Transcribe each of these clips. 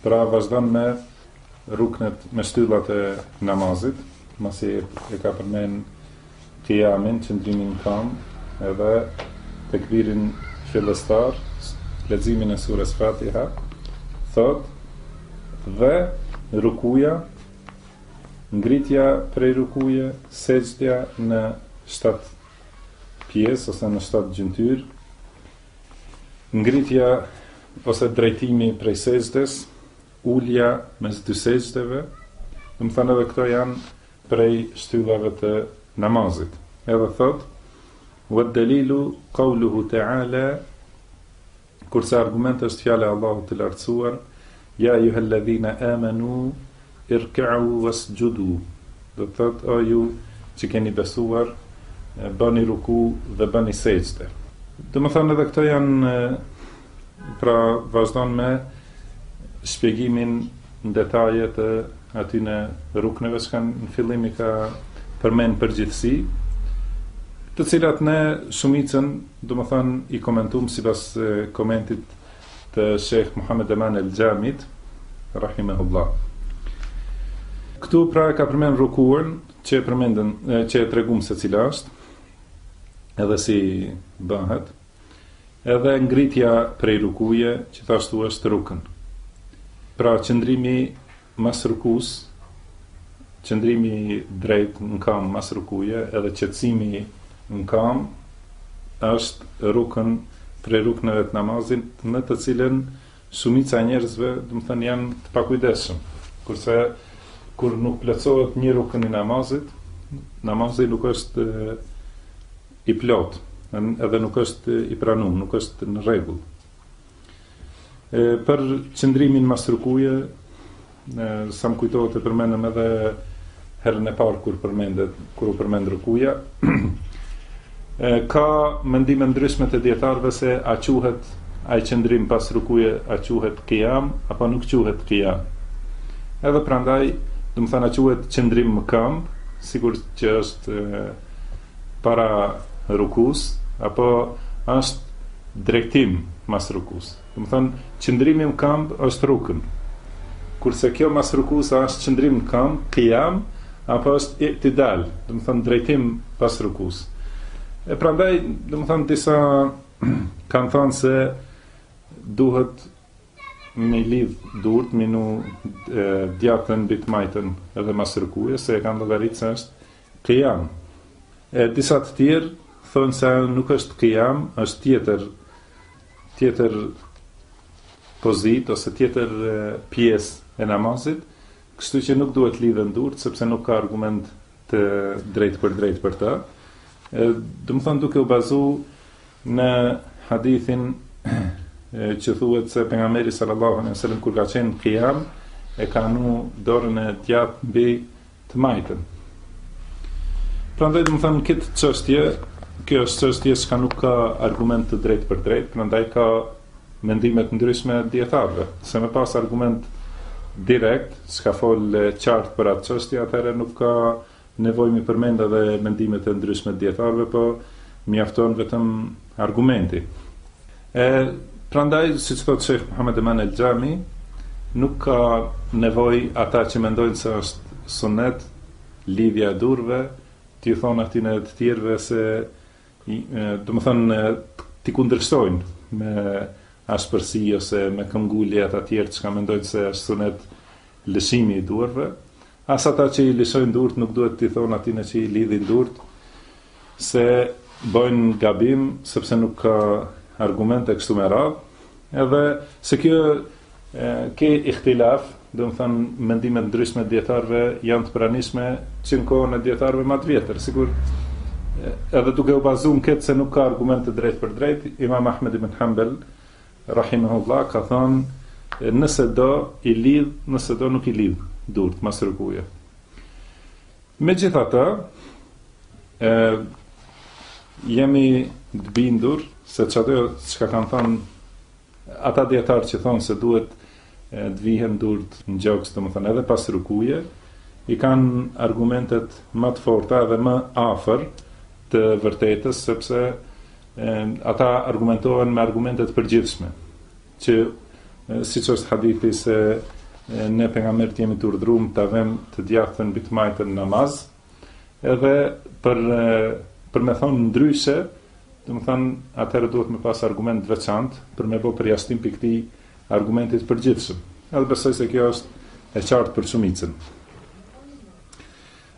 Pra vazhdon me ruknet me shtyllat e namazit, masi e ka përmen kijamin, qëndrimin në kam, edhe tekbirin fillestar, leximin e sures Fatiha, thotë, dhe rukuja, ngritja prej rukuje, sexhdja në shtatë pjesë, ose në shtatë gjymtyrë, Ngritja ose drejtimi prej sexhdes, ulja mes dy sexhdeve, domethënë edhe këto janë prej shtyllave të namazit. Edhe thotë, ve delilu, kauluhu teala, kurse argument është fjala e Allahut të lartësuar, Ja ejuhelledhine amenu irke'u vesxhudu, do të thotë o ju që keni besuar, bëni ruku dhe bëni sexhde. Domethënë edhe këto janë pra vazhdon me shpjegimin në detaje të atyne rukneve që në fillim i ka përmend në përgjithësi, të cilat ne shumicën, domethënë i komentuam sipas komentit të Shejh Muhamed Eman El Xhamit rahimehullah. Këtu pra e ka përmend rukuën që e përmendëm që e treguam se cila është edhe si bëhet edhe ngritja prej rukuje gjithashtu është rukën pra qëndrimi mas rukusë, qëndrimi drejt në kamë mas rukuje edhe qetësimi në kamë është rukn prej rukneve të namazit në të cilën shumica e njerëzve, domethënë janë të pakujdesshëm. Kurse kur nuk plotësohet një rukn i namazit, namazi nuk është i plotë, edhe nuk është i pranuar, nuk është në rregull. E, për qëndrimin mas rukuje, sa më kujtohet e përmendëm edhe herën e parë kur përmendet, kur u përmend rukuja, ka mendime të ndryshme të dietarëve se a quhet ai qëndrim pas rukuje, a quhet kijam apo nuk quhet kijam. Edhe prandaj, domethënë a quhet qëndrim më këmbë, sikur që është Para rukus apo është drejtim mas rukus? Domethënë qëndrimi në këmbë është rukn. Kurse kjo mas rukus a është qëndrim në këmbë, kijam, apo është i'tidal, domethënë drejtim pas rukus. E prandaj, domethënë disa kanë thënë se duhet me lidh durt me vnu të djathtën mbi të majtën edhe mas rukuje se e kanë llogarit se është Qiyam. E disa të tjerë thonë se ajo nuk është qiyam, është tjetër tjetër pozit ose tjetër pjesë e namazit, kështu që nuk duhet lidhen durt sepse nuk ka argument të drejtpërdrejtë për të. Domethënë duke u bazu në hadithin që thuhet se pejgamberi sallallahu alejhi ve sellem kur ka qenë qiyam e ka vnu dorën e djathtë mbi të majtën. Prandaj domethënë këtë çështje, kjo është çështje që nuk ka argument të drejtpërdrejtë, prandaj ka mendime të ndryshme dietarëve. Se me pas argument direkt, s'ka fol qartë për atë çështje, atëherë nuk ka nevojë m'i përmend edhe mendimet e ndryshme të dietarëve, po mjafton vetëm Argumenti. E, prandaj, siç thotë Sheikh Muhammed Eman El Jami, nuk ka nevojë ata që mendojnë se është sunet lidhja e durve, t'i thonë atyne të tjerëve se domethënë t'i kundërshtojnë me ashpërsi ose me këmbgulje ata të tjerë që mendojnë se është sunet lëshimi i duarve, As ata që i lëshojnë durt nuk duhet t'i thonë atyne që i lidhin durt se bëjnë gabim sepse nuk ka argumente kështu me radhë, edhe se kjo ke ihtilaf, domethënë mendime të ndryshme të dietarëve janë të pranishme që në kohën e dietarëve më të vjetër, sikur edhe duke u bazuar në këtë se nuk ka argument të drejtpërdrejtë, Imam Ahmed ibn Hanbal Rahimehullah ka thënë, Nëse do, i lidh, nëse do, nuk i lidh durt mas rukuje. Megjithatë, ë jemi të bindur se çdo çka kanë thënë ata dietar që thonë se duhet të vihen durt në gjoks, domethënë edhe pas rukuje, i kanë argumentet më të forta dhe më afër të vërtetës, sepse Ata argumentohen me argumente të përgjithshme, që siç është hadithi se ne pejgamberit jemi të urdhëruar ta vëmë të djathtën mbi të majtën në namaz, edhe për për me thonë ndryshe, domethënë atëherë duhet me pas argument të veçantë për me bë përjashtim prej këtij argumentit të përgjithshëm. Edhe besoj se kjo është e qartë për shumicën.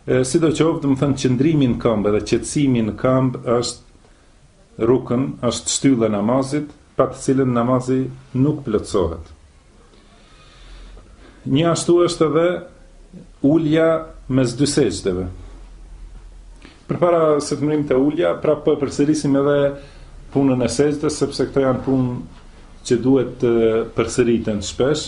Sidoqoftë, domethënë qëndrimi në këmbë dhe qetësimi në këmbë është rukn, është shtyllë e namazit, pa të cilën namazi nuk plotësohet. Njashtu është edhe ulja mes dy sejdëve. Përpara se të mërrimë te ulja, prapë po e përsërisim edhe punën e sejdës, sepse këto janë punë që duhet të përsëriten shpesh.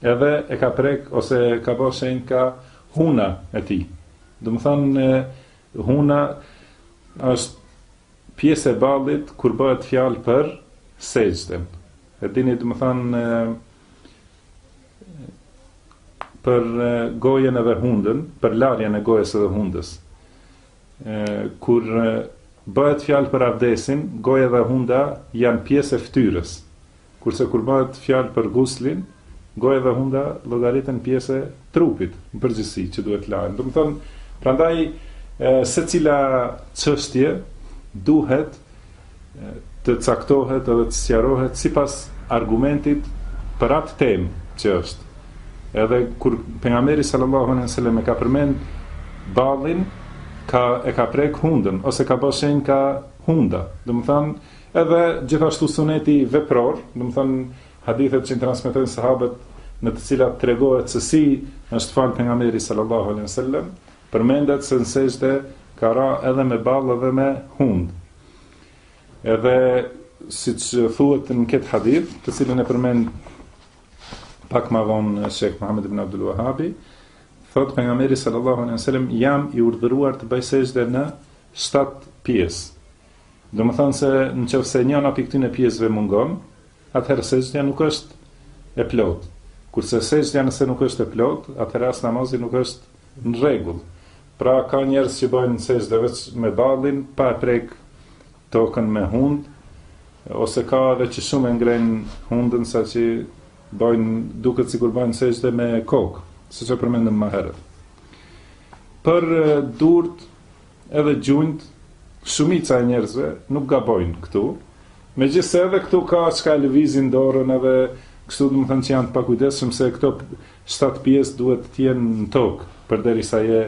Edhe e ka prek ose ka ba shenjë ka huna e tij. Domethanë huna është pjesë e ballit kur bëhet fjalë për sexhden. E dini domethanë për gojën edhe hundën, për larjen e gojës edhe hundës. Kur bëhet fjalë për avdesin, goja dhe hunda janë pjesë e fytyrës. Kurse kur bëhet fjalë për guslin, goja dhe hunda llogariten pjesë e trupit në përgjithësi që duhet të lahen. Domethënë, prandaj secila çështje duhet të caktohet edhe të sqarohet sipas argumentit për atë temë që është. Edhe kur pejgamberi sallallahu alejhi ve sellem e ka përmend ballin, ka e ka prek hundën ose ka bërë shenjë ka hunda. Domethënë, Edhe gjithashtu suneti vepror, domethënë hadithet që transmetojnë sahabët në të cilat tregohet se si është fal pejgamberi sallallahu alaihi wasallam, përmendet se në sexhde ka ra edhe me ballë dhe me hund. Edhe siç thuhet në këtë hadith, të cilën e përmend pak më vonë Sheikh Muhammad ibn Abdul Wahhabi, thotë pejgamberi sallallahu alaihi wasallam jam i urdhëruar të bëj sexhde në 7 pjesë. Domethënë se në qoftë se njëna prej këtyre pjesëve mungon, atëherë sexhdja nuk është e plotë. Kurse sexhdja nëse nuk është e plotë, atëherë as namazi nuk është në rregull. Pra ka njerëz që bëjnë sexhde veç me ballin, pa e prek tokën me hundë, ose ka edhe që shumë e ngrejnë hundën sa që bëjnë duket sikur bëjnë sexhde me kokë, siç e përmendëm më herët. Për durt Edhe gjunjtë, shumica e njerëzve nuk gabojnë këtu, megjithëse edhe këtu ka çka lëvizin dorën edhe kështu domethënë që janë të pakujdesshëm se këto shtatë pjesë duhet të jenë në tokë përderisa je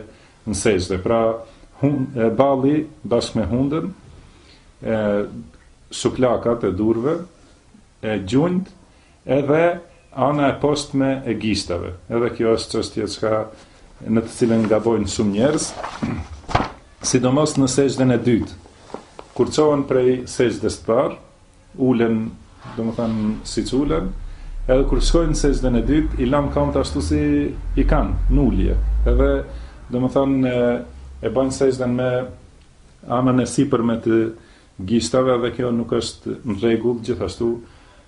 në sexhde. Pra, hun, e, balli bashkë me hundën, e, shuplakat e durve, e gjunjtë, Edhe ana e poshtme e gishtave, edhe kjo është çështje çka në të cilën gabojnë shumë njerëz, sidomos në sexhden e dytë. Kur çohen prej sexhdes së parë, ulen, domethënë siç ulen, edhe kur shkojnë në sexhden e dytë, i lanë këmbët ashtu si i kanë në ulje. Edhe domethënë e, e bëjnë sexhden me anën e sipërme të gishtave dhe kjo nuk është në rregull, gjithashtu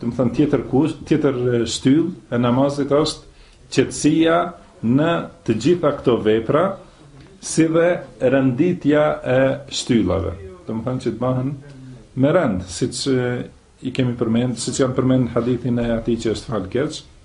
Domethanë tjetër kusht, tjetër shtyllë e namazit është qetësia në të gjitha këto vepra, si dhe renditja e shtyllave. Domethanë që të bahen me rend, siç i kemi përmend, siç janë përmend në hadithin e atij që është falë keq,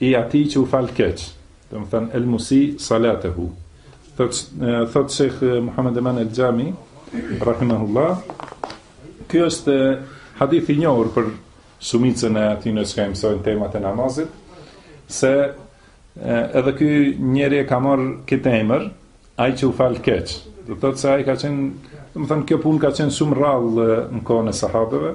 I atij që u fal keq, domethënë el musi'u salatehu. Thot thot Sheikh Muhammed Eman El Jami, rahimahullah, ky është hadith i njohur për shumicën e atyne çka i mësojnë temat e namazit, se edhe ky njeri e ka marr këtë emër, ai që u fal keq. Dhe thot se ai ka qenë, domethënë kjo punë ka qenë shumë rrallë në kohën e sahabeve,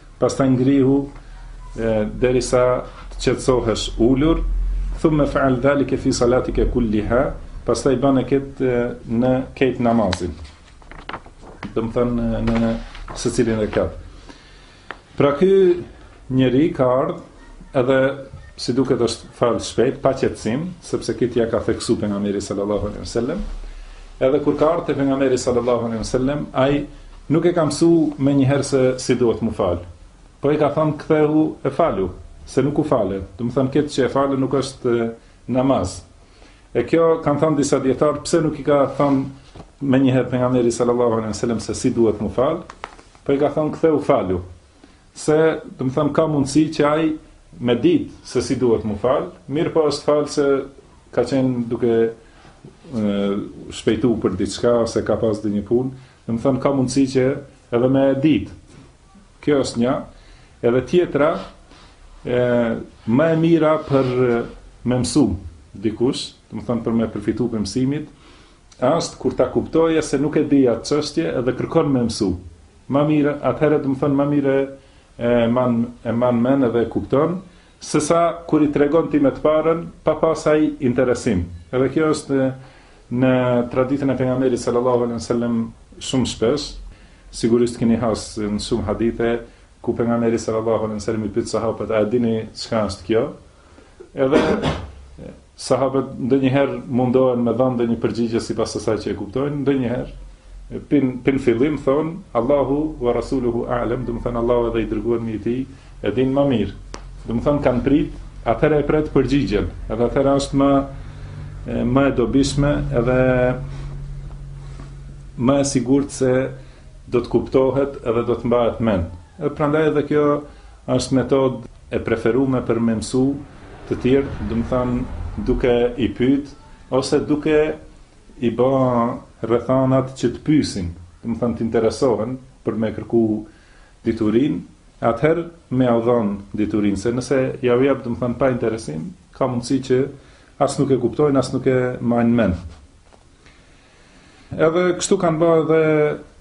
Pastaj ngrihu derisa të qetësohesh ulur, thumma if'al dhalika fi salatika kulliha, pastaj bane këtë në krejt namazin. Domethënë në secilin rekat. Pra ky njeri ka ardhur Edhe si duket është fal shpejt, pa qetësim, sepse këtë ja ka theksu pejgamberi sallallahu alaihi wasallam. Edhe kur ka ardhur te pejgamberi sallallahu alaihi wasallam, ai nuk e ka mësu me njëherë se si duhet mu falë. Po i ka thonë këthehu e falu, se nuk u fale. Domethënë këtë që e fale nuk është namaz. E kjo kanë thonë disa djetarë, pse nuk i ka thonë me njëherë pejgamberi sallallahu alaihi sallam se si duhet mu falë, po i ka thonë këthehu falu. Se, domethënë ka mundësi që ai me ditë se si duhet mu fal, mirëpo është fal se ka qenë duke shpejtu për diçka ose ka pas donjë punë, domethënë ka mundësi që edhe me ditë. Kjo është një, edhe tjetra, e, më e mira për me mësu dikush, domethënë për me përfitu prej mësimit, Asht kur ta kuptojë se nuk e di atë çështje dhe kërkon me mësu ma mire atëhere domethënë ma mire e man e man mend edhe e kupton sesa kur i tregon ti me të parën pa pas ai interesim edhe kjo është në traditën e pejgamberit sallallahu alejhi ve sellem shumë shpesh sigurisht keni has në shumë hadithe ku pejgamberi sallallahu alejhi ve sellem i pyet sahabët a e dini çka është kjo Edhe sahabët ndonjëherë mundohen me dhënë ndonjë përgjigje sipas asaj që e kuptojnë, ndonjëherë prej në fillim thon Allahu wa rasuluhu a'lam, domethënë Allahu edhe i dërguari i tij e din ma mirë. Domethënë kanë prit, atëherë e pret përgjigjen, edhe atëherë është më më e dobishme edhe më e sigurt se do të kuptohet edhe do të mbahet mend. E prandaj edhe kjo është metodë e preferume për me msu të tjerët domethan duke i pyt ose duke i ba rrethanat që të pyesin domethan të interesohen për me kërku diturin atëher me jau dhan diturin se nëse jau jep domethan pa interesim ka mundësi që as nuk e kuptojnë as nuk e majnë mend edhe kështu kanë ba edhe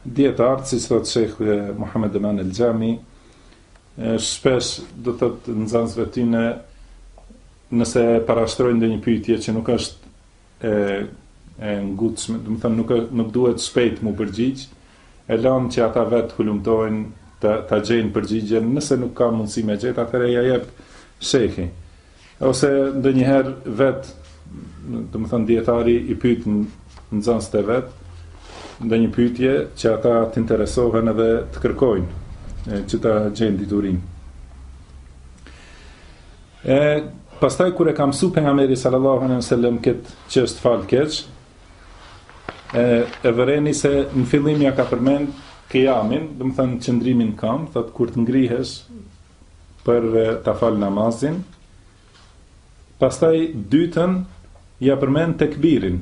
dijetarët siç thot shejkh Muhammed Eman El Xhami Shpesh do të thotë nxënësve tyne nëse parashtrojnë ndonjë pyetje që nuk është e e ngutshme, domethënë nuk nuk duhet shpejt m'u përgjigj, e lënë që ata vet hulumtojnë të ta gjejnë përgjigjen, nëse nuk ka mundësi me gjet, atëherë ja jep shehi. Ose ndonjëherë vet, domethënë dijetari i pyet nxënësit e vet ndonjë pyetje që ata të interesohen edhe të kërkojnë që ta gjejnë diturinë. E pastaj kur e ka mësu pejgamberi sallallahu alejhi ve sellem kët që është fal keq, e e vëreni se në fillim ja ka përmend kijamin, domethënë qëndrimin n'kamb, thotë kur të ngrihesh për ta fal namazin. Pastaj të dytën ja përmend tekbirin.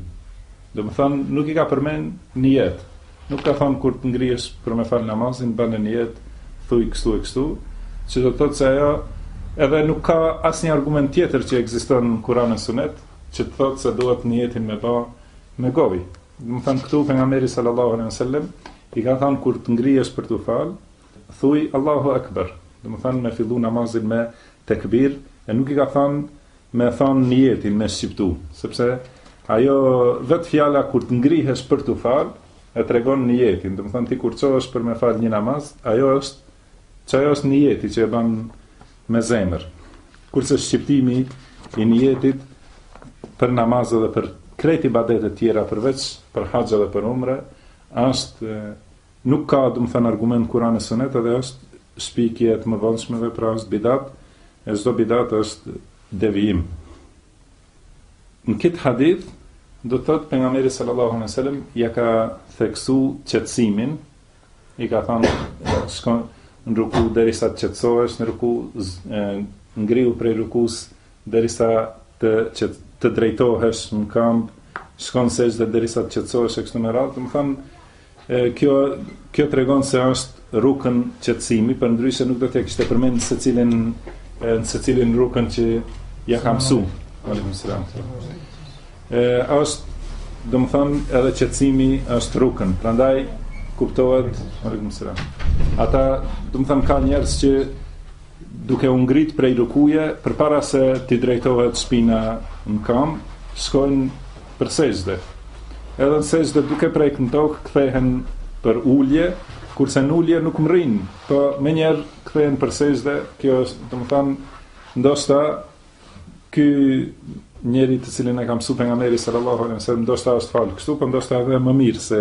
Domethënë nuk i ka përmend nijet. Nuk ka thënë kur të ngrihesh për me fal namazin bën nijet, thuj kështu e kështu, që do të thotë se ajo edhe nuk ka asnjë argument tjetër që ekziston në Kur'an e Sunet që të thotë se duhet nijetin me bë me gojë. Domethënë këtu pejgamberi sallallahu alejhi ve sellem i ka thënë kur të ngrihesh për të fal, Thuaj Allahu Ekber, domethënë me fillu namazin me tekbir, e nuk i ka thënë me thënë nijetin me shqiptu, sepse ajo vetë fjala kur të ngrihesh për të fal, e tregon nijetin, domethënë ti kur çohesh për me fal një namaz, ajo është qajo është nijeti që e bën me zemër. Kurse shqiptimi i nijetit për namaz dhe për krejt ibadetet tjera përveç për haxh dhe për umre është Nuk ka domethënë argument Kur'an e Sunet edhe është shpikje e të mëvonshmeve pra është bidat e çdo bidat është devijim. Në këtë hadith do të thotë pejgamberi sallallahu alejhi ve sellem ja ka theksu qetësimin i ka thënë shko në ruku deri sa të qetësohesh në ruku ngriu prej rukus deri sa të që të drejtohesh në këmbë shko në sexhde deri sa të qetësohesh e kështu me radhë domethënë Kjo kjo tregon se është rukn qetësimi, përndryshe nuk do ta kishte përmend secilin në secilin rukn që ja ka mësu. Aleikum selam. Ë është domethënë edhe qetësimi është rukn, prandaj kuptohet, aleikum selam. Ata domethënë ka njerëz që duke u ngrit prej rukuje përpara se t'i drejtohet shpina në kamb, shkojnë për sexhde. Edhe në sexhde duke prek në tokë kthehen për ulje, kurse në ulje nuk mrrijnë, po menjëherë kthehen për sexhde. Kjo është, domethënë, ndoshta ky njeri të cilin e ka mësu pejgamberi sallallahu alaihi wasallam, ndoshta është fal kështu, po ndoshta edhe më mirë se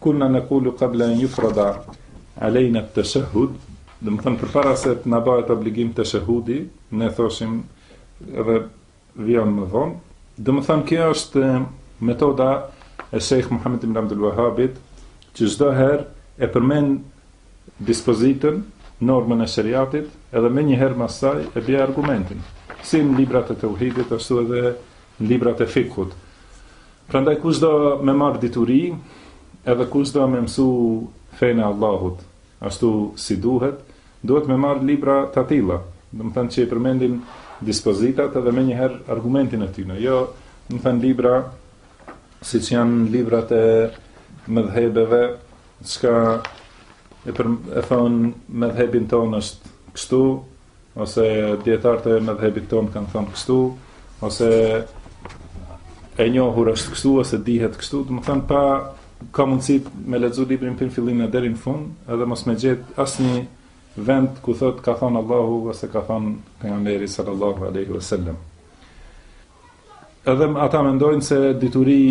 Kunna naqulu qabla an yufrada alejna at-tashahhud, domethënë përpara se të na bëhet obligim tashahhudi, ne thoshim edhe vjen më vonë. Domethënë kjo është metoda e Sheikh Muhammed ibn Abdul Wahhabit, që çdo herë e përmend dispozitën, normën e shariatit, edhe menjëherë mas saj e bie argumentin, si në librat e tauhidit ashtu edhe në librat e fikhut. Prandaj kush do me marrë dituri, edhe kush do me mësu fenë e Allahut, ashtu si duhet, duhet me marrë libra të atilla, domethënë që i përmendin dispozitat edhe menjëherë argumentin e tyne, jo, domethënë libra, siç janë librat e medhhebeve, çka e, për, e thonë n'medhhebin tonë është kështu, ose dietarët e medhhebit tonë kanë thënë kështu, ose e njohur është kështu ose dihet kështu, domethënë pa ka mundësi me lexu librin prej fillimit deri në fund, edhe mos me gjet asnjë vend ku thotë ka thënë Allahu ose ka thënë pejgamberi sallallahu alaihi wasallam. Edhe ata mendojnë se dituri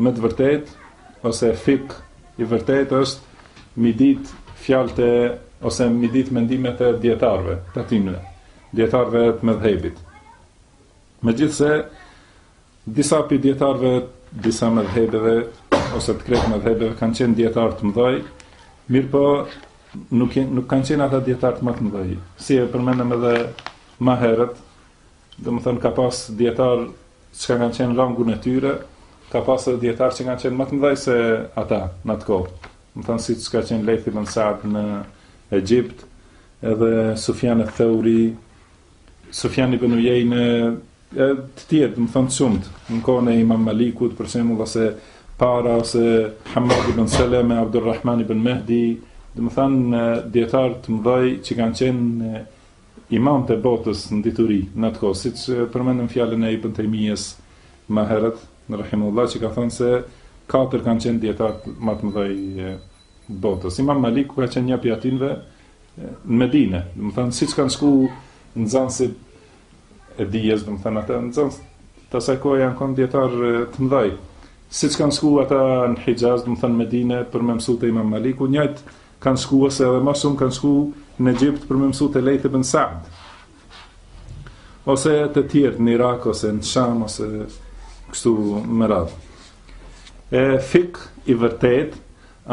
me të vërtetë ose fikh i vërtetë është m'i dit fjalët e ose m'i dit mendimet e dietarëve, tatimve, dietarëve të medhhebit. Megjithse disa pi dietarëve disa medhhebeve ose të krejt medhhebeve kanë qenë dietarë të mëdhej, mirëpo nuk nuk kanë qenë ata dietarët më të mëdhej. Si e përmendëm edhe më herët, Domethënë ka pas dijetar çka kanë qenë n'rangun e tyre, ka pas edhe dijetar që kanë qenë më të mëdhej se ata në atë kohë. Domethënë siç ka qenë Leith ibn Sa'd në Egjipt, edhe Sufjan al-Thauri, Sufjan ibn Uyeyne, e të tjerë, domethënë të shumtë, në kohën e imam Malikut, për shembull ose para, ose Hamad ibn Seleme, Abdurrahman ibn Mehdi, domethënë dijetarë të mëdhaj që kanë qenë Imam të botës në dituri në atë kohë, siç përmendëm fjalën e Ibën Tejmijjes më herët, rahimehullah, që ka thënë se katër kanë qenë dijetarët më të mëdhenj të botës. Imam Maliku ka qenë një prej atyre në Medinë, domethënë siç kanë shku nxënësit e dijes, domethënë ata nxënës të asaj kohe janë kanë dijetarë të mëdhenj. Siç kanë shku ata në Hijaz, domethënë Medinë për me mësu te Imam Maliku, njëjtë Kanë shku ose edhe ma shumë kanë shku në Egjipt për me mësu te Leith ibn Sa'd. Ose të tjerë në Irak ose në Sham ose kështu me radhë. E fikh i vërtetë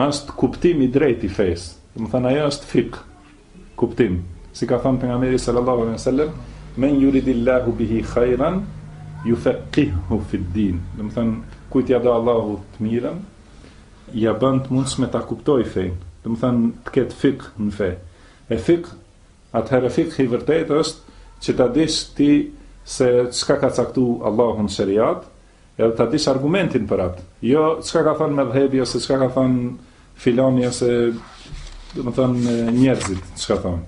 është kuptim i drejtë i fesë. Domethënë ajo është fikh kuptim. Si ka thënë pejgamberi sallallahu alaihi sallam, men juridillahu bihi khajran, jufekkihhu fid din. Domethënë, kujt ia do Allahu të mirën, ja bën të mundshme ta kuptojë fenë, domethanë të ketë fikh në fe. E fikh, atëherë e fikh i vërtetë është që ta dish ti se çka ka caktu Allahu në sheriat, edhe ta dish argumentin për atë. Jo çka ka thanë medhhebi ose çka ka thanë filani ose domethanë njerëzit çka thonë.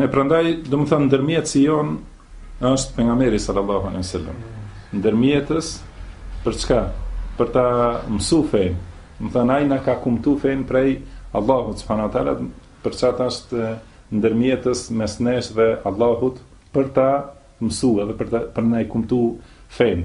E prandaj, domethanë, ndërmjetësi jonë, është pejgamberi sallallahu alaihi sallam ndërmjetës për çka? për ta mësu fenë domethanë ai na ka kumtu fenë prej Allahut subhanahu wa taala për qat asht ndërmjetës mes nesh dhe Allahut për ta mësu edhe për ta për na i kumtu fenë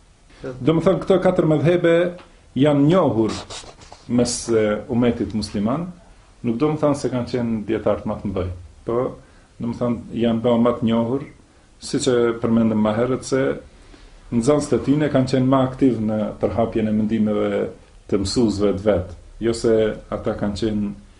Domethanë këto katër medhhebe janë njohur mes umetit musliman, nuk domethanë se kanë qenë dijetarët ma të mëdhej, po domethanë janë ba ma të njohur, siç e përmendëm ma herët se nxanësit e tyne kanë qenë ma aktiv në përhapjen e mendimeve të mësuesve të vet, jo se ata kanë qenë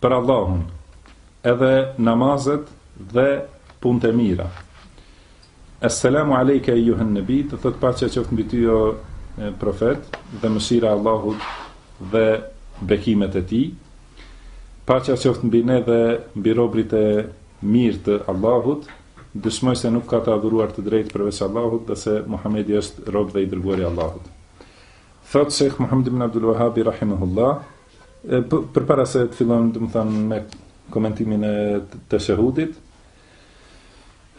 Për Allahun, edhe namazet dhe punët e mira. Esselamu alejke ejjuhen nebi, do të thotë paqja qoftë mbi ty o profet, dhe mëshira e Allahut dhe bekimet e tij, paqja qoftë mbi ne dhe mbi robërit e mirë të Allahut, dëshmoj se nuk ka të adhuruar me të drejtë përveç Allahut dhe se Muhamedi është rob dhe i dërguari i Allahut. Thot Sheikh Muhammed ibn Abdul Wahhab rahimahullah, Përpara se të fillojmë, domethanë me komentimin e teshehudit,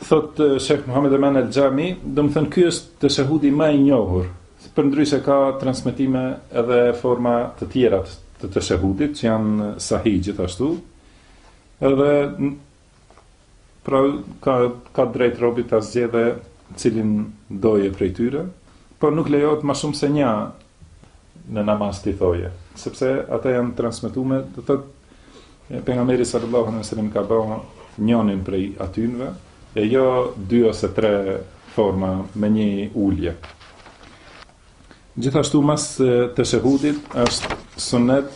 thot Sheikh Muhammed Eman El Xhami, domethanë ky është teshehudi ma i njohur. Përndryshe ka transmetime edhe forma të tjera të teshehudit që janë sahih gjithashtu. Edhe Pra ka ka të drejtë robi ta zgjedhë cilin dojë prej tyre, por nuk lejohet ma shumë se nja në namaz t'i thojë, sepse ata janë transmetuar, do thot pejgamberi sallallahu alaihi wasallam ka ba njënin prej atynve, e jo dy ose tre forma me një ulje. Gjithashtu mas teshehudit është sunet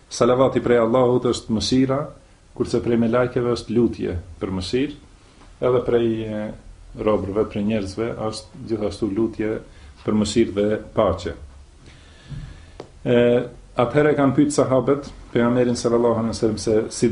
Salavati prej Allahut është mëshira, kurse prej melajkeve është lutje për mëshirë, edhe prej robërve, prej njerëzve është gjithashtu lutje për mëshirë dhe paqe. Atëherë e kanë pyet sahabët pejgamberin sallallahu alaihi wasallam se si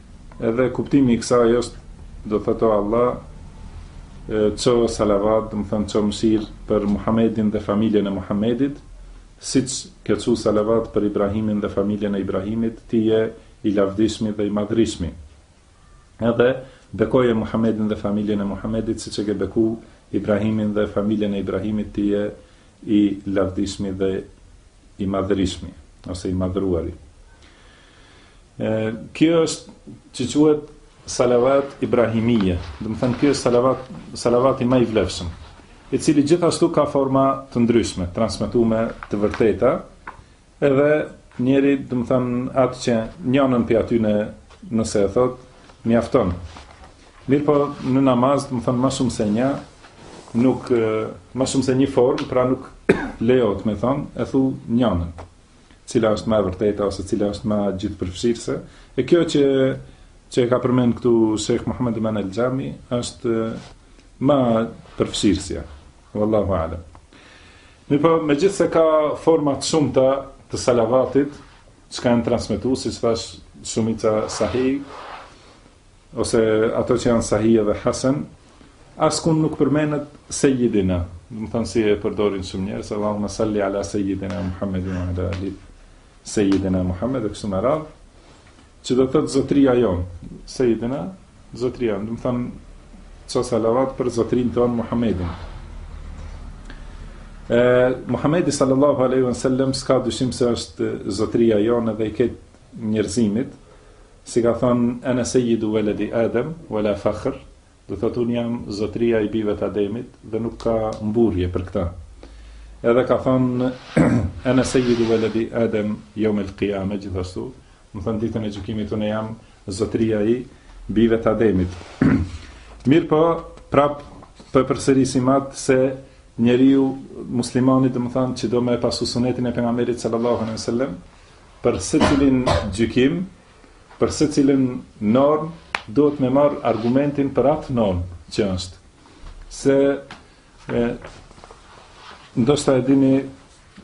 Edhe kuptimi i kësaj është, do të thotë o Allah, ço salavat, domethënë ço mëshir për Muhamedin dhe familjen e Muhamedit, siç ke çu salavat për Ibrahimin dhe familjen e Ibrahimit, ti je i lavdishmi dhe i madhrishmi. Edhe bekoje Muhamedin dhe familjen e Muhamedit siç e ke beku Ibrahimin dhe familjen e Ibrahimit, ti je i lavdishmi dhe i madhrishmi ose i madhruari. E, kjo është që quhet salavat ibrahimije, domethënë kjo është salavat, salavati ma i vlefshëm, i cili gjithashtu ka forma të ndryshme, transmetume të vërteta, edhe njeri, domethënë, atë që njanën prej atyne nëse e thot, mjafton. Mirëpo në namaz, domethënë, ma shumë se një, nuk, ma shumë se një formë, pra nuk lejohet, me thënë, e thu njanën. cila është ma e vërteta ose cila është ma gjithëpërfshirëse. E kjo që që e ka përmend këtu Sheikh Muhammed Aman al-Jami është ma përfshirësja. Wallahu a'lam. Mirëpo megjithëse ka forma të shumta të salavatit që janë transmetu, siç thash shumica sahih, ose ato që janë sahih dhe hasen, askund nuk përmenet sejidina, domethënë si e përdorin shumë njerëz, Allahume salli ala sejidina Muhammedin wa ala ali sejidina Muhammed, e kështu me radhë, që do të thotë zotria jonë, sejidina, zotria jonë, domethënë, ço salavat për zotrin tonë Muhammedin. E, Muhammedi sallallahu aleyhi wa sallam, s'ka dyshim se është zotria jonë dhe i krejt njerëzimit, Si ka thënë, Ana seyyidu waladi Adem, wa la fakhr, do thotë unë jam zotëria e bijve të Ademit dhe nuk ka mburrje për këtë. Edhe ka thënë, Ana seyyidu waladi Adem yawm al-qiyamah, gjithashtu, domethënë ditën e gjykimit unë jam zotëria i bijve të Ademit. Mirëpo, prap po e përsërisim atë se njeriu muslimani domethënë që do me pasu sunetin e pejgamberit sallallahu alaihi wasallam për secilin gjykim, për secilën norm duhet me marr argumentin për atë norm që është. Se e, ndoshta e dini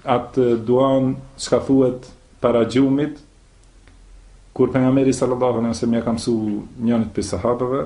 atë duan çka thuhet para gjumit kur pejgamberi sallallahu alaihi wasallam ja ka mësu njanit prej sahabeve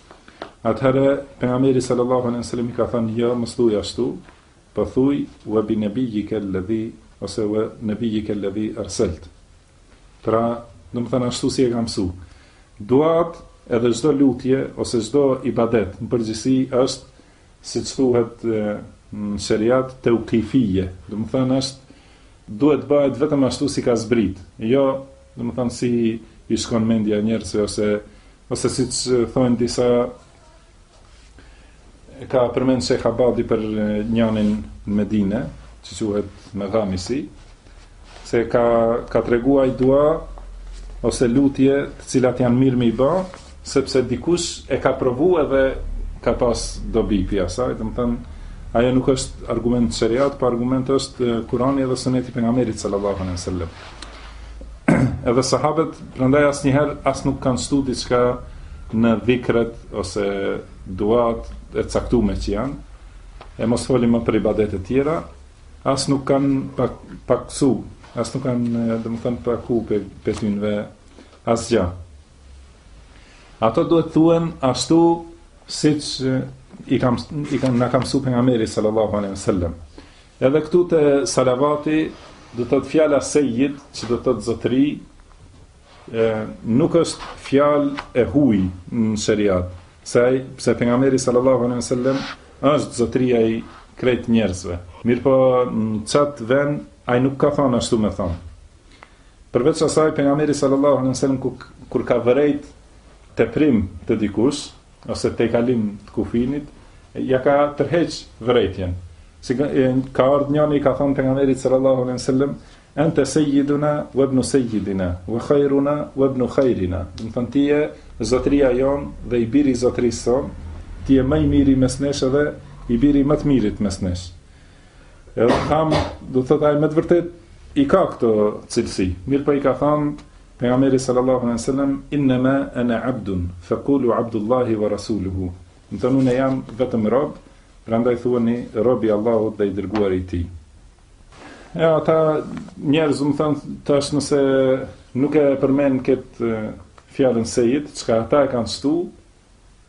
Atëherë pejgamberi sallallahu alejhi wasallam i ka thënë jo mos thuaj ashtu, po thuaj wa bi nabiyika alladhi ose wa nabiyika alladhi arsalta. Pra, domethënë ashtu si e kam mësu. Duat edhe çdo lutje ose çdo ibadet në përgjithësi është siç thuhet në shariat tawqifie, domethënë është duhet bëhet vetëm ashtu si ka zbrit, jo domethënë si i shkon mendja njerëzve ose Ose siç thonë disa, e ka përmend Sheh Abadi për njanin në Medine, që quhet me dhamisi, se ka, ka tregu ai dua, ose lutje të cilat janë mirë me i ba, sepse dikush e ka provu edhe ka pas dobi prej saj, domethënë, ajo nuk është argument sheriat, pa po argument është kurani edhe suneti i pejgamberit sallallahu alejhi ve sellem. Edhe sahabet, prandaj asnjëherë, as nuk kanë shtu diçka në dhikret ose duat e caktume që janë, e mos folim ma për ibadet e tjera, as nuk kanë pak, paksu, as nuk kanë, domethënë, paku prej tynve, asgja. Ato duhet thuen ashtu siç i ka m, i ka m, na ka msu pejgamberi, sallallahu alaihi sallam. Edhe këtu te salavati do të thotë fjala sejid, që do të thotë zotëri, ë nuk është fjalë e huaj në shariat. Se ai, se pejgamberi sallallahu alejhi ve sellem është zotëria i krejt njerëzve. Mirëpo në qat vend ai nuk ka thënë ashtu me thonë. Përveç asaj pejgamberi sallallahu alejhi ve sellem kur ka vërejt teprim te dikush, ose tejkalim të kufinit, ja ka tërheq vërejtjen. Si ka, e, ka ardhë njani i ka thonë pejgamberit sallallahu alaihi sallam, ente sejiduna webnu sejidina, ve khajruna webnu khajrina. Domethënë ti je zotëria jonë dhe i biri i zotërisë sonë, ti je më i miri mes nesh dhe i biri i më të mirit mes nesh. Edhe thamë, do të thotë ai me të vërtetë, i ka këto cilësi. Mirëpo i ka thonë, Pejgamberi sallallahu alejhi ve sellem, Innema ana abdun, fekulu abdullahi wa rasuluhu, domethonë unë jam vetëm rob, prandaj thuani robi i Allahut dhe i dërguari i Tij. E ata njerëz, domethonë, tash nëse nuk e përmend këtë fjalën sejid, çka ata e kanë shtu,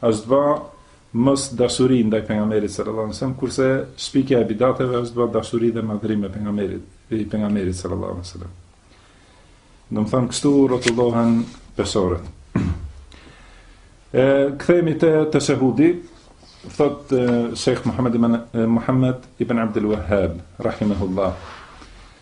Është ba mosdashuri ndaj pejgamberit sallallahu alejhi ve sellem, kurse shpikja e bidateve është ba dashuri dhe madhrim e pejgamberit, i pejgamberit sallallahu alejhi ve sellem. Domethonë kështu rrotullohen peshoret. E kthehemi te teshehudi, thot Sheikh Muhammed ibn Muhammed ibn Abdul Wahhab, rahimahullah.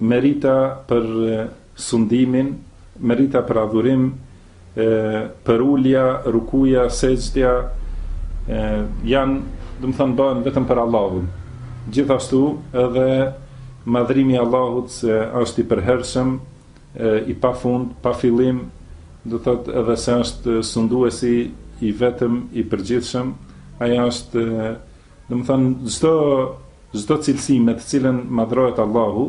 Merita për sundimin, merita për adhurim, për ulja, rukuja, sexhdja, janë, domethënë, bëhen vetëm për Allahun. Gjithashtu edhe madhrimi i Allahut se është i përhershëm, i pafund, pa fillim, do të thotë edhe se është sunduesi i vetëm i përgjithshëm, ai është Domethënë çdo çdo cilësi me të cilën madhrohet Allahu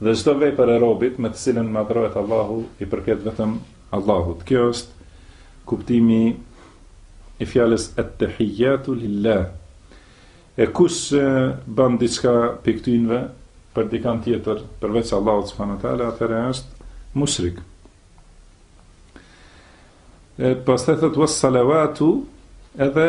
dhe çdo vepër e robit me të cilën madhrohet Allahu i përket vetëm Allahut. Kjo është kuptimi i fjalës at-tahiyatu lillah. E kush bën diçka prej këtynve për dikant tjetër përveç Allahut subhanahu wa taala, atëherë është mushrik. E pastaj thot was salawatu edhe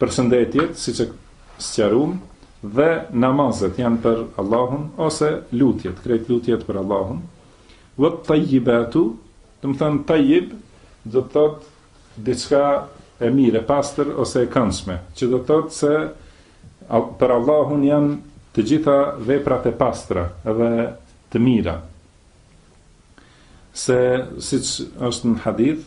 Përshëndetjet, siç e sqaruam, dhe namazet janë për Allahun ose lutjet, krejt lutjet për Allahun. Wa tayyibatu, domethënë tayyib, do të thotë diçka e mirë, e pastër ose e këndshme, që do të thotë se për Allahun janë të gjitha veprat e pastra dhe të mira. Se siç është në hadith,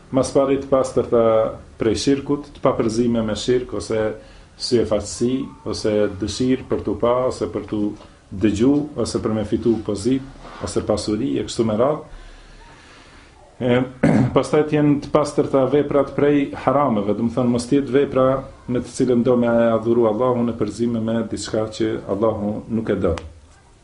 Mas pari të pastërta prej shirkut, të papërzime me shirk ose syefaqësi ose dëshirë për t'u pa ose për t'u dëgju ose për me fitu pozitë ose pasuri e kështu me radhë, pastaj të jenë të pastërta veprat prej harameve, domethënë mos t'jetë vepra me të cilën do me adhuru Allahun e përzime me diçka që Allahu nuk e do.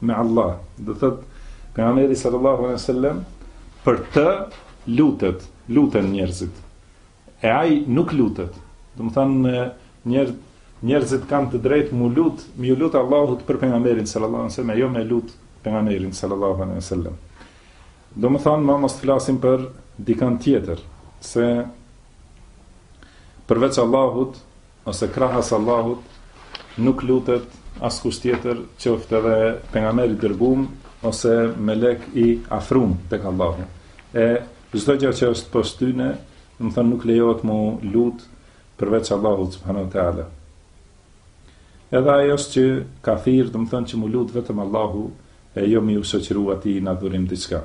me Allah. Do thotë pejgamberi sallallahu alejhi we sellem për të lutet, luten njerëzit. E ai nuk lutet. Domethënë njerëz njerëzit kanë të drejtë mu lut, mi ju lut Allahut për pejgamberin sallallahu alejhi we sellem, jo me lut pejgamberin sallallahu alejhi we sellem. Domethënë ma mos t'flasim për dikant tjetër, se përveç Allahut ose krahas Allahut nuk lutet askush tjetër qoftë edhe pejgamber i dërgum ose melek i afrum tek Allahu e çdo gjë që është poshtë tyne domethënë nuk lejohet mu lut përveç Allahut subhanahu wa taala edhe ai është që ka thirr domethënë që mu lut vetëm Allahu e jo mi u shoqëru atij në adhurim diçka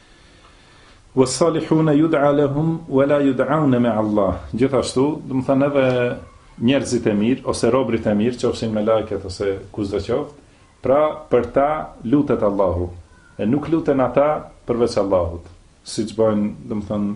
Wassalihuna yud'a lahum wa la yud'auna ma'a Allah. Gjithashtu, domethënë edhe njerëzit e mirë ose robërit e mirë, qofshin melaiket ose kushdo qoftë, pra për ta lutet Allahu, e nuk luten ata përveç Allahut, siç bëjnë, domethënë,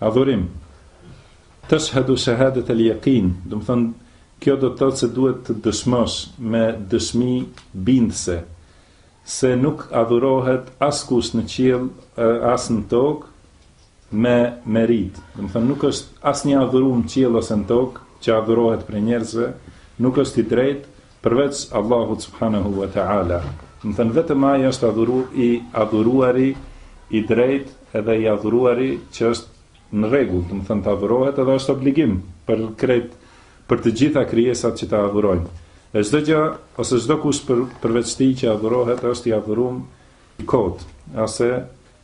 Adhurim. Teshhedu shehadet el jekin, domethënë kjo do të thotë se duhet të dëshmosh me dëshmi bindëse se nuk adhurohet askush në qiell e as në tokë me meritë. Domethënë nuk është asnjë i adhurum në qiell ose në tokë që adhurohet prej njerëzve, nuk është i drejtë Përveç Allahut subhanehu ve teala. Domethënë vetëm ai është adhuru, i adhuruari i drejtë edhe i adhuruari që është në rregull, domethënë të adhurohet edhe është obligim për krejt për të gjitha krijesat që ta adhurojnë. E çdo gjë ose çdo kush për përveç tij që adhurohet është i adhurum i kotë, ose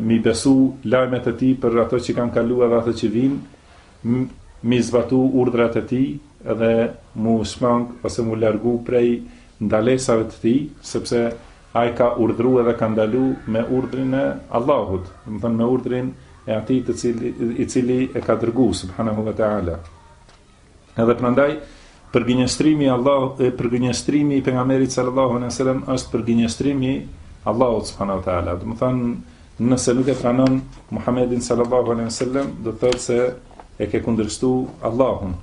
mi besu lajmet e tij për ato që kanë kalu edhe ato që vijnë, mi zbatu urdhrat e tij dhe mu shmang ose mu largu prej ndalesave të tij, sepse ai ka urdhëru edhe ka ndalu me urdhrin e Allahut, domethënë me urdhrin e atij të cili i cili e ka dërgu subhanahu wa taala. Edhe prandaj përgënjeshtrimi i Allahut e përgënjeshtrimi i pejgamberit sallallahu alejhi ve sellem është përgënjeshtrim i Allahut subhanahu wa taala. Domethënë nëse nuk e pranon Muhamedin sallallahu alejhi ve sellem, do të thotë se e ke kundërshtu Allahun.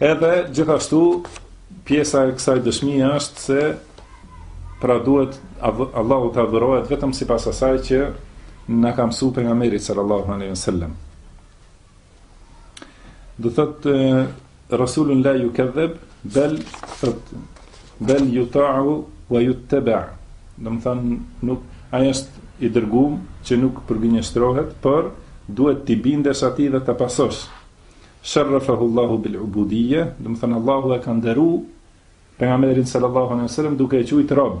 Edhe gjithashtu pjesa e kësaj dëshmie është se pra duhet Allahu të adhurohet vetëm sipas asaj që na ka mësuar pejgamberi sallallahu alejhi ve sellem. Do thot Rasulun la yukadhab bal thot bal yuta'u wa yuttaba. Domethënë nuk ai është i dërgum që nuk përgënjeshtrohet, por duhet t'i bindesh atij dhe ta pasosh. Sharrafahu Allahu bil ubudiyya, domethënë Allahu e ka nderu pejgamberin sallallahu alaihi wasallam duke e quajtur rob.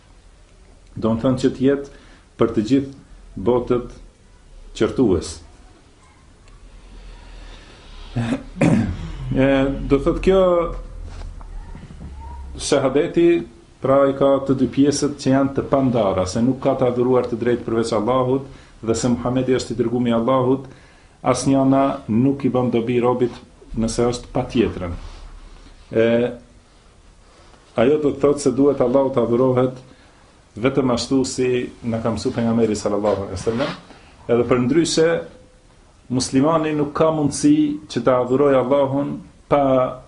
Domethënë që të jetë për të gjithë botët qortues. Do të thotë kjo shehadeti pra i ka të dy pjesët që janë të pandara, se nuk ka të adhuruar të drejtë përveç Allahut dhe se Muhamedi është i dërgumi i Allahut, asnjana nuk i bon dobi robit nëse është pa tjetrën. E, Ajo do të thotë se duhet Allahu të adhurohet vetëm ashtu si na ka mësuar pejgamberi sallallahu alaihi wasallam, edhe përndryshe muslimani nuk ka mundësi që ta adhurojë Allahun pa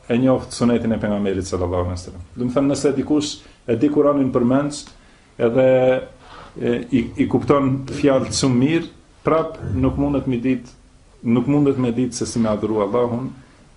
e njoftë sunetin e pejgamberit sallallahu alaihi wasallam. Domethënë nëse dikush e di Kur'anin përmendsh edhe e, i, i kupton fjalët shumë mirë, prap nuk mundet me ditë nuk mundet me ditë se si me adhuru Allahun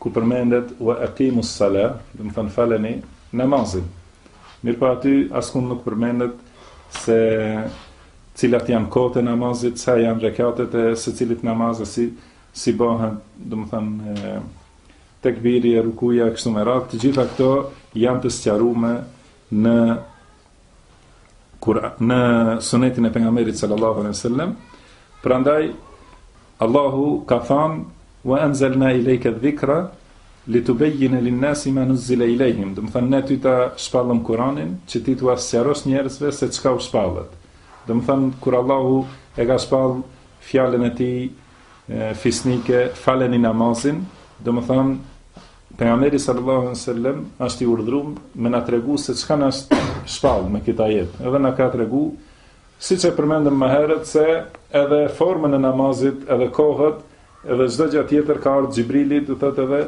ku përmendet wa aqimus sala, domethënë faleni namazin. Mirëpo aty askund nuk përmendet se cilat janë kohët e namazit, sa janë rekatet e secilit namaz e si si bëhet, domethënë tekbiri e rukuja e kështu me radhë, të gjitha këto janë të sqarume në Kur'an, në sunetin e pejgamberit sallallahu alaihi wasallam, prandaj Allahu ka thënë wa anzalna ilayka dhikra litubayyana lin-nasi ma nuzila ilayhim. Domethënë ne ty ta shpallëm Kur'anin që ti t'ua sqarosh njerëzve se çka u shpallet. Domethënë kur Allahu e ka shpall fjalën e tij fisnike, faleni namazin, domethënë, Pejgamberi sallallahu alejhi ve sellem është i urdhërum me na tregu se çka na është shpall me këtë ajet. Edhe na ka tregu siç e përmendëm më herët se edhe formën e namazit, edhe kohët, edhe çdo gjë tjetër ka ardh Xhibrili, do thotë edhe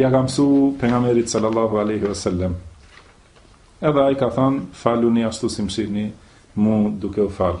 ia ka mësu pejgamberit sallallahu alejhi ve sellem. Edhe ai ka thanë, faluni ashtu si më shihni mu duke u fal.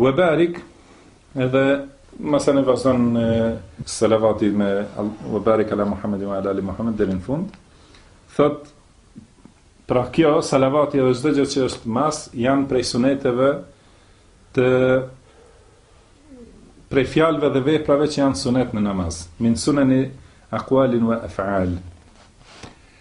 Wa barik edhe masanej vazhdon salavati me wa barik ala Muhammedin wa ala ali Muhammed deri në fund. Thotë pra kjo salavati edhe çdo gjë që është mas janë prej suneteve të prej fjalëve dhe veprave që janë sunet në namaz. Min sunani aqwalin wa af'al.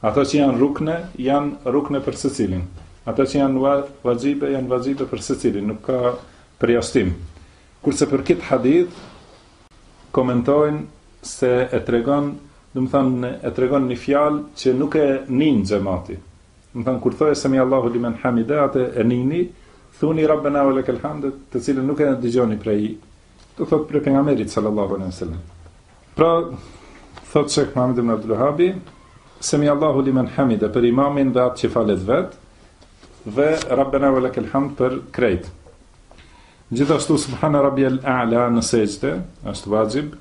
Ato që janë rukne, janë rukne për secilin. Ato që janë vaxhibe, janë vaxhibe për secilin. Nuk ka përjashtim. Kurse për këtë hadith, komenton se e tregon, domethanë, e tregon një fjalë që nuk e nin xhemati. Domethanë, kur thotë semi Allahu limen hamide, atë e nini, thuni rabbena ue lekel hamd, të cilën nuk e ndëgjoni prej Do thotë për pejgamberin sallallahu alaihi wasallam. Pra thotë Sheikh Muhammed ibn Abdul Wahhab, "Sami Allahu liman hamida" për imamin dhe atë që falet vet dhe Rabbana wa lakal hamd për krejt. Gjithashtu subhana rabbiyal a'la në sexhde, është vaxhib,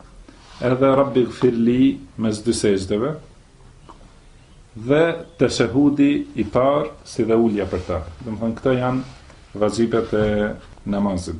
edhe Rabbi gfirli mes dy sexhdeve dhe teshehudi i parë si dhe ulja për ta. Domethënë, këta janë vaxhibet e namazit.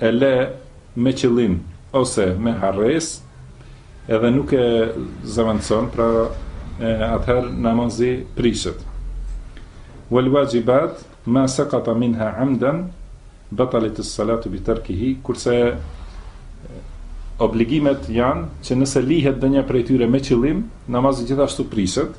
e le me qëllim ose me harresë edhe nuk e zëvendëson pra e, atëherë namazi prishet wal wajibat ma sakata minha amdan batalatis salatu biterkihi kurse obligimet janë që nëse lihet ndonjë prej tyre me qëllim namazi gjithashtu prishet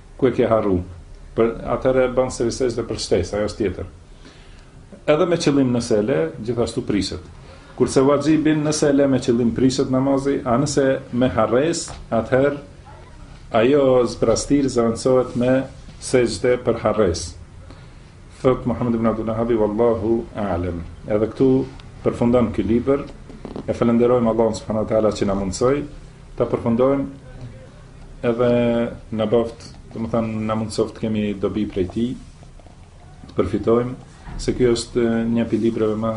Ku e ke harru? Për atëherë bën sërish sexhde për shtesë, ajo është tjetër. Edhe me qëllim nëse e le, gjithashtu prishet. Kurse vaxhibin nëse e le me qëllim prishet namazi, a nëse me harresë, atëherë ajo zbrazëtirë zëvendësohet me sexhde për harresë. Thot Muhammed ibn Abdul Wahhab wallahu a'lam. Edhe këtu përfundon ky libër. E falënderojmë Allahun subhanahu wa taala që na mundsoi ta përfundojmë Edhe na boftë, domethënë, na mundsoft të kemi dobi prej tij, të përfitojmë se ky është një prej librave më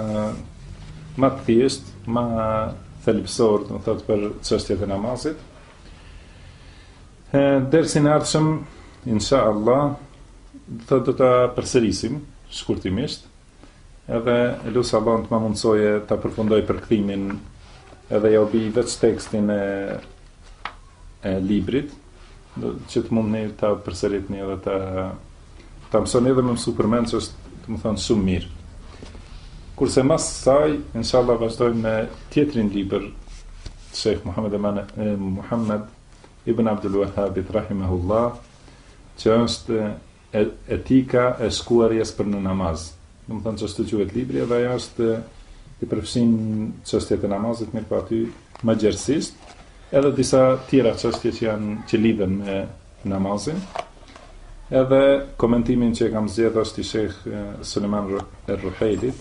më të thjeshtë, më thelbësor, domethënë për çështjet e namazit. Dersin e ardhshëm, insha Allah, do ta përsërisim shkurtimisht. Edhe lus Allahun të ma mundësojë ta përfundoj përkthimin edhe jau bi veç tekstin e e librit që të mundni ta përsëritni edhe ta ta mësoni edhe me mësu përmendsh se është domethënë shumë mirë. Kurse mas saj, inshallah vazhdojmë me tjetrin libër të Sheikh Muhammed Imam Muhammed Ibn Abdul Wahhabit rahimahullah që është E Etika e shkuarjes për në namaz. Domethënë që ashtu quhet libri edhe ai është i përfshin çështjet e namazit, mirëpo aty më gjerësisht, edhe disa tjera çështje që janë që lidhen me namazin. Edhe komentimin që e kam zgjedhur është i Sheikh Sulejman er-Ruhejlit,